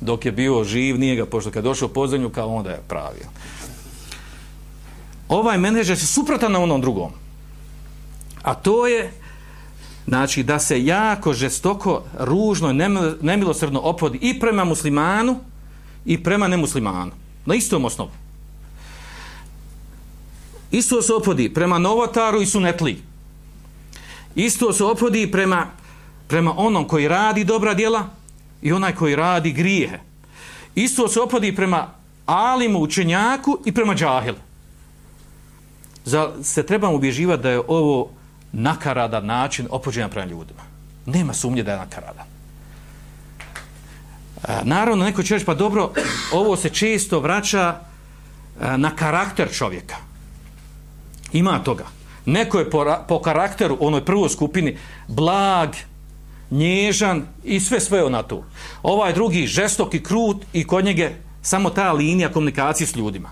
Dok je bio živ, nije ga, pošto kad došao po zemlju, kao onda je pravio. Ovaj menheđer se suprotan na onom drugom. A to je, znači, da se jako žestoko, ružno, nemilosrdno opodi i prema muslimanu, i prema nemuslimanu. Na istom osnovu. Isto se opodi prema novotaru i sunetli. Isto se opodi prema, prema onom koji radi dobra djela i onaj koji radi grijehe. Isto se opodi prema alimu, učenjaku i prema džahilu. Za, se trebamo ubježivati da je ovo nakarada način opođenja prema ljudima. Nema sumnje da je nakarada. E, naravno, neko će reći, pa dobro, ovo se često vraća e, na karakter čovjeka. Ima toga. Neko je po, po karakteru, onoj prvoj skupini, blag, nježan i sve sve na to. Ovaj drugi, žestok i krut i kod njega samo ta linija komunikacije s ljudima.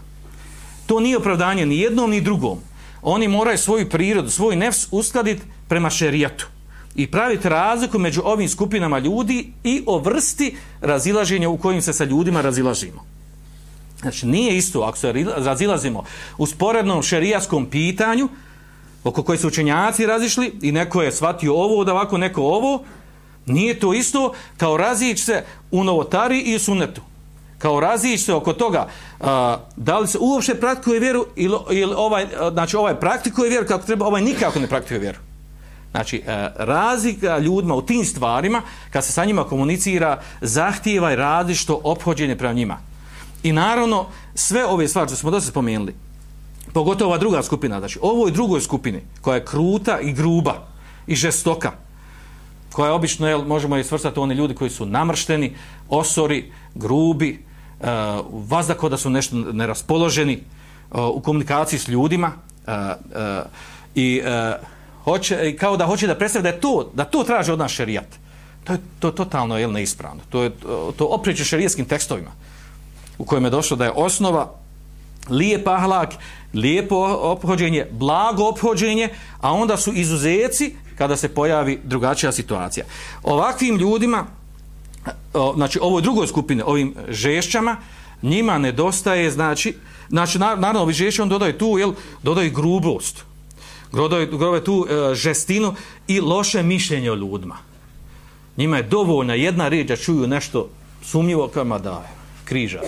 To nije opravdanje ni jednom ni drugom. Oni moraju svoju prirodu, svoj nefs uskladiti prema šerijatu i praviti razliku među ovim skupinama ljudi i o vrsti razilaženja u kojim se sa ljudima razilažimo. Znači, nije isto ako se razilazimo u sporednom šerijaskom pitanju oko koje su učenjaci razišli i neko je shvatio ovo da ovako neko ovo, nije to isto kao razić se u novotari i sunetu kao razići oko toga a, da li se uopšte praktikuje vjeru ili, ili ovaj, znači ovaj praktikuje vjeru kako treba, ovaj nikako ne praktikuje vjeru. Znači, a, razlika ljudima u tim stvarima, kad se sa njima komunicira, zahtijeva i različito što ophođenje prema njima. I naravno, sve ove stvari što smo dosta spomenuli, pogotovo ova druga skupina, znači ovoj drugoj skupini, koja je kruta i gruba i žestoka, koja je obično, jel, možemo je svrstati oni ljudi koji su namršteni, osori, grubi, Eh, uh, vazdako da su nešto neraspoloženi uh, u komunikaciji s ljudima uh, uh, i uh, hoće, kao da hoće da predstavlja da je to, da to traže od nas šerijat. To je to totalno jel, neispravno. To je to opreće šerijetskim tekstovima u kojem je došlo da je osnova lijep ahlak, lijepo obhođenje, blago obhođenje, a onda su izuzeci kada se pojavi drugačija situacija. Ovakvim ljudima o, znači ovoj drugoj skupine, ovim žešćama, njima nedostaje, znači, znači naravno ovi žešće on dodaje tu, jel, dodaje grubost, dodaje, dodaje tu e, žestinu i loše mišljenje o ljudima. Njima je dovoljna jedna riječ da čuju nešto sumnjivo, kama daje, križaj.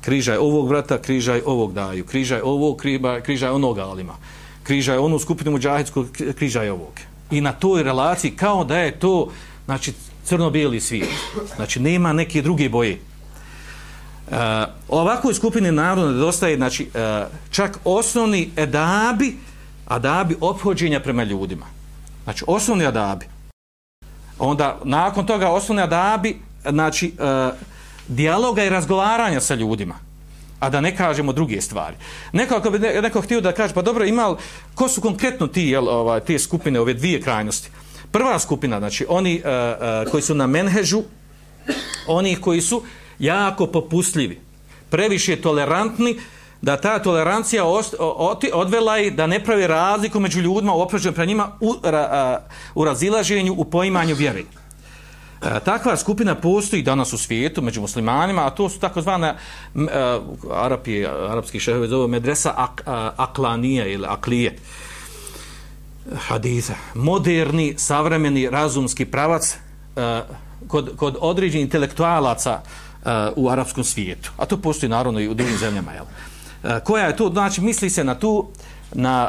Križaj ovog vrata, križaj ovog daju, križaj ovog, križaj, križaj onog alima, križaj onu skupinu muđahidskog, križaj ovog. I na toj relaciji, kao da je to, znači, crno-bijeli svijet. Znači, nema neke druge boje. Uh, ovakvoj skupini naroda nedostaje znači, e, čak osnovni edabi, adabi obhođenja prema ljudima. Znači, osnovni adabi. Onda, nakon toga, osnovni adabi, znači, e, dijaloga i razgovaranja sa ljudima. A da ne kažemo druge stvari. Neko, ako bi neko htio da kaže, pa dobro, imal, ko su konkretno ti, jel, ovaj, te skupine, ove dvije krajnosti? Prva skupina, znači oni uh, uh, koji su na menhežu, oni koji su jako popustljivi, previše tolerantni, da ta tolerancija ost, oti, odvela i da ne pravi razliku među ljudima u opraženju pre njima u, ra, uh, u razilaženju, u poimanju vjeri. E, takva skupina postoji danas u svijetu među muslimanima, a to su takozvane e, Arapi, arapski šehovi zove medresa ak, a, aklanije ili aklije. E, hadisa, moderni, savremeni, razumski pravac uh, kod, kod određenih intelektualaca uh, u arapskom svijetu. A to postoji naravno i u drugim zemljama. Jel? Uh, koja je to? Znači, misli se na tu na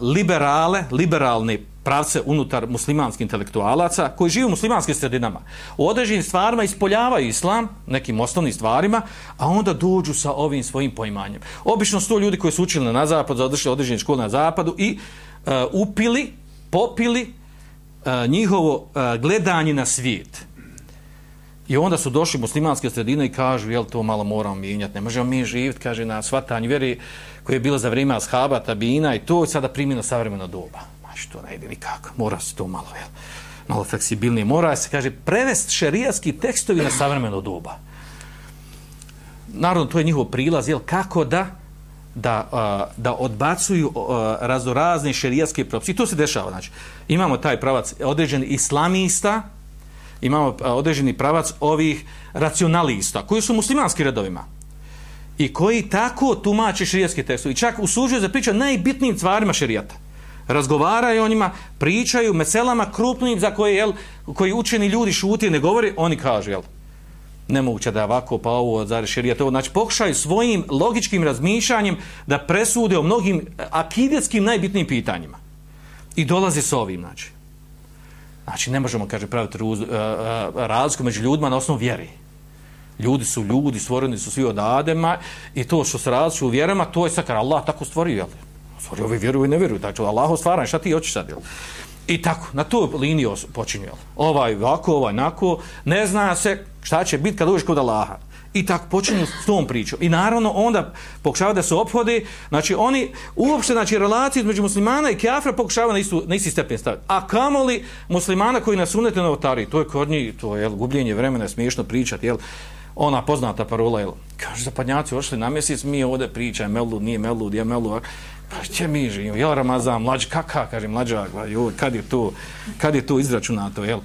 uh, liberale, liberalne pravce unutar muslimanskih intelektualaca koji žive u muslimanskim sredinama. U određenim stvarima ispoljavaju islam, nekim osnovnim stvarima, a onda dođu sa ovim svojim poimanjem. Obično su to ljudi koji su učili na zapadu, zadršili određene škole na zapadu i uh, Uh, upili, popili uh, njihovo uh, gledanje na svijet. I onda su došli muslimanske sredine i kažu, jel to malo moramo mijenjati, ne možemo mi živjeti, kaže, na svatanju vjeri koje je bilo za vrijeme ashaba, tabina i to je sada primjeno savremeno doba. Znači, to ne ide nikako, mora se to malo, jel, malo fleksibilnije. Mora se, kaže, prevest šerijatski tekstovi na savremeno doba. Naravno, to je njihov prilaz, jel, kako da, da, da odbacuju razorazne šerijatske propise. I to se dešava. Znači, imamo taj pravac određen islamista, imamo određeni pravac ovih racionalista, koji su muslimanski redovima i koji tako tumače šerijatske tekstovi. i čak usuđuju za priču najbitnijim stvarima šerijata. Razgovaraju o njima, pričaju meselama krupnim za koje, jel, koji učeni ljudi šuti ne govori, oni kažu, jel, nemoguće da je ovako, pa ovo, zar to. Znači, pokušaju svojim logičkim razmišljanjem da presude o mnogim eh, akidetskim najbitnijim pitanjima. I dolazi s ovim, znači. Znači, ne možemo, kaže, praviti ruz, uh, uh, razliku među ljudima na osnovu vjeri. Ljudi su ljudi, stvoreni su svi od Adema i to što se različu u vjerama, to je sakar. Allah tako stvorio, jel? Stvorio, ovi vjeruju i ne vjeruju. Dakle, znači, Allah stvaran, šta ti hoćeš sad, jel? I tako, na tu liniju počinju, jel? Ovaj ovako, ovaj nako, ne zna se šta će biti kad uđeš kod Allaha. I tako počinju s tom pričom. I naravno onda pokušavaju da se ophode, znači oni uopšte, znači relacije između muslimana i kafira pokušavaju na, istu, na isti stepen staviti. A kamoli muslimana koji nas unete na otari, to je kod njih, to je jel, gubljenje vremena, smiješno pričati, jel, ona poznata parola, jel, kaže, zapadnjaci ošli na mjesec, mi ovdje pričamo, melud, nije melud, je melud, pa šta mi živimo, jel Ramazan, mlađ, kaka, kaže, mlađa, pa joj, kad je to, kad je to izračunato, jel,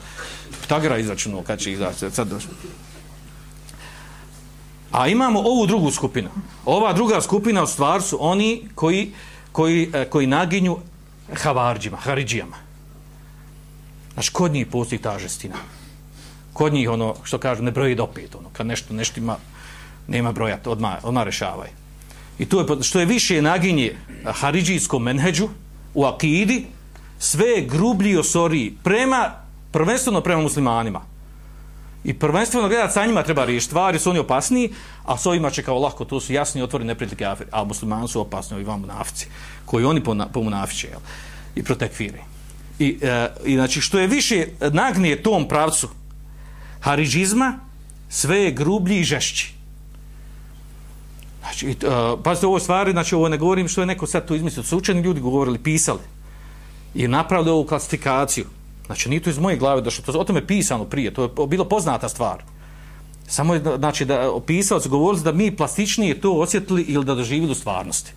Ptagra izračunao, kad će izaći, sad došlo. A imamo ovu drugu skupinu. Ova druga skupina u stvar su oni koji, koji, e, koji naginju havarđima, haridžijama. Znači, kod njih postoji ta žestina. Kod njih, ono, što kažu, ne broji do pet, ono, kad nešto, nešto ima, nema broja, odmah, odmah rešavaj. I tu je, što je više naginje e, haridžijskom menheđu u akidi, sve je grublji osori prema, prvenstveno prema muslimanima. I prvenstveno gledat sa njima treba riješiti stvari, su oni opasniji, a s ovima će kao lako, to su jasni otvoreni neprijatelji kafir, a muslimani su opasni, ovi vam munafici, koji oni pomunafiće, jel? I protekviri. I, e, I znači, što je više nagnije tom pravcu haridžizma, sve je grublji i žešći. Znači, uh, pazite, ovo stvari, znači, ovo ne govorim što je neko sad tu izmislio, su učeni ljudi govorili, pisali i napravili ovu klasifikaciju. Znači, nije to iz moje glave došlo, to o tome pisano prije, to je bilo poznata stvar. Samo je, znači, da opisao se, govorili da mi plastičnije to osjetili ili da doživili u stvarnosti.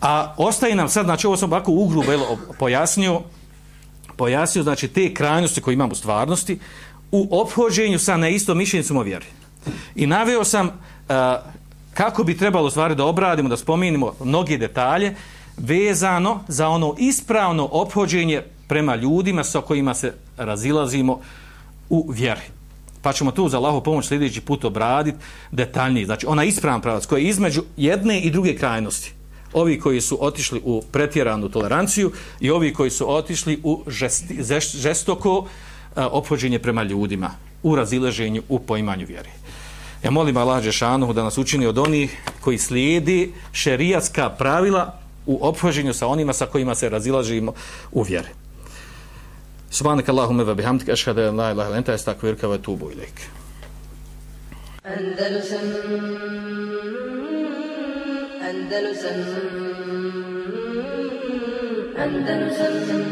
A ostaje nam sad, znači, ovo sam ovako ugrubo pojasnio, pojasnio, znači, te krajnosti koje imamo u stvarnosti, u obhođenju sa neistom mišljenicom o vjeri. I naveo sam uh, kako bi trebalo stvari da obradimo, da spominimo mnoge detalje, vezano za ono ispravno obhođenje prema ljudima sa kojima se razilazimo u vjeri. Pa ćemo tu za Allahu pomoć sljedeći put obraditi detaljnije. Znači, ona ispravan pravac koji je između jedne i druge krajnosti. Ovi koji su otišli u pretjeranu toleranciju i ovi koji su otišli u žesti, žestoko uh, prema ljudima, u razileženju, u poimanju vjeri. Ja molim Allah Žešanu da nas učini od onih koji slijedi šerijatska pravila u obhođenju sa onima sa kojima se razilažimo u vjeri. سبحانك اللهم وبحمدك أشهد أن لا إله إلا أنت أستغفرك وأتوب إليك. أندلسن أندلسن أندلسن